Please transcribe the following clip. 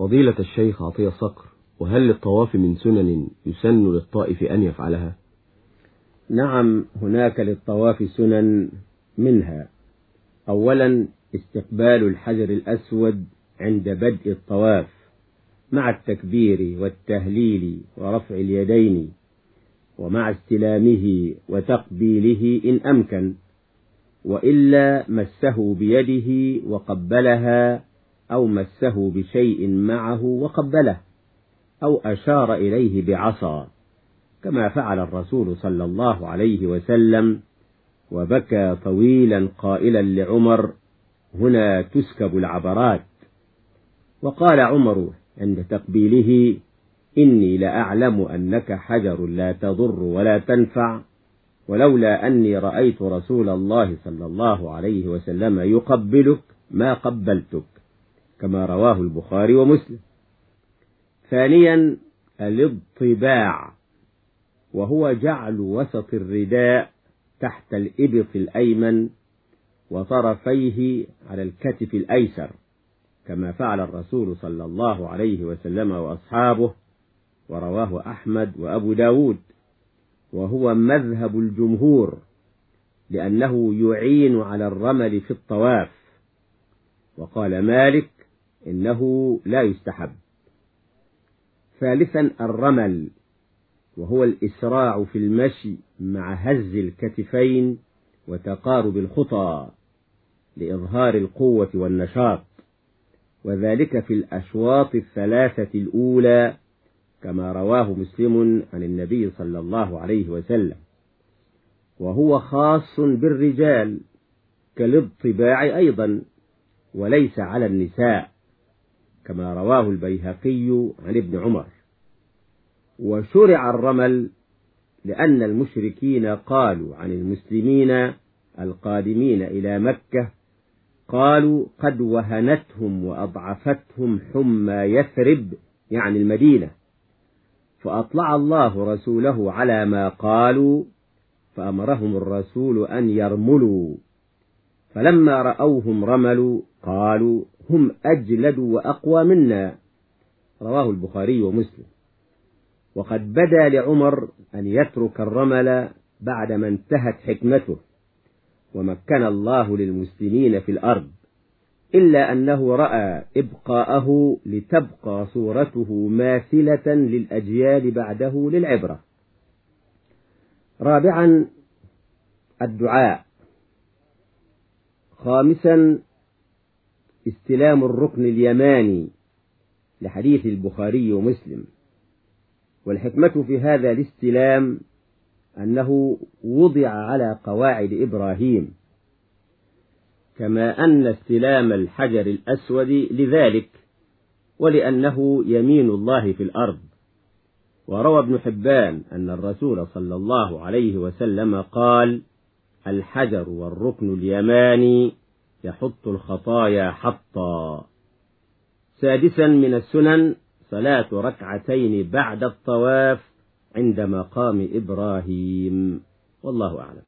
فضيلة الشيخ عطية صقر وهل للطواف من سنن يسن للطائف أن يفعلها؟ نعم هناك للطواف سنن منها. أولا استقبال الحجر الأسود عند بدء الطواف مع التكبير والتهليل ورفع اليدين ومع استلامه وتقبيله إن أمكن وإلا مسه بيده وقبلها أو مسه بشيء معه وقبله أو أشار إليه بعصا كما فعل الرسول صلى الله عليه وسلم وبكى طويلا قائلا لعمر هنا تسكب العبرات. وقال عمر عند تقبيله إني لأعلم أنك حجر لا تضر ولا تنفع ولولا أني رأيت رسول الله صلى الله عليه وسلم يقبلك ما قبلتك. كما رواه البخاري ومسلم. ثانيا الاضطباع وهو جعل وسط الرداء تحت الإبط الأيمن وطرفيه على الكتف الأيسر كما فعل الرسول صلى الله عليه وسلم وأصحابه ورواه أحمد وأبو داود. وهو مذهب الجمهور لأنه يعين على الرمل في الطواف. وقال مالك إنه لا يستحب. ثالثا الرمل وهو الإسراع في المشي مع هز الكتفين وتقارب الخطى لإظهار القوة والنشاط. وذلك في الأشواط الثلاثة الأولى كما رواه مسلم عن النبي صلى الله عليه وسلم. وهو خاص بالرجال كالاضطباع أيضا وليس على النساء. كما رواه البيهقي عن ابن عمر. وشرع الرمل لأن المشركين قالوا عن المسلمين القادمين إلى مكة قالوا قد وهنتهم وأضعفتهم حمى يثرب يعني المدينة. فأطلع الله رسوله على ما قالوا فأمرهم الرسول أن يرملوا. فلما رأوهم رملوا قالوا هم أجلد وأقوى منا. رواه البخاري ومسلم. وقد بدا لعمر أن يترك الرمل بعدما انتهت حكمته. ومكن الله للمسلمين في الأرض. إلا أنه رأى إبقاءه لتبقى صورته ماثلة للأجيال بعده للعبرة. رابعا الدعاء. خامسا استلام الركن اليماني لحديث البخاري ومسلم. والحكمة في هذا الاستلام أنه وضع على قواعد إبراهيم كما أن استلام الحجر الأسود لذلك ولأنه يمين الله في الأرض. وروى ابن حبان أن الرسول صلى الله عليه وسلم قال الحجر والركن اليماني يحط الخطايا حطا سادسا من السنن صلاة ركعتين بعد الطواف عند مقام إبراهيم. والله أعلم.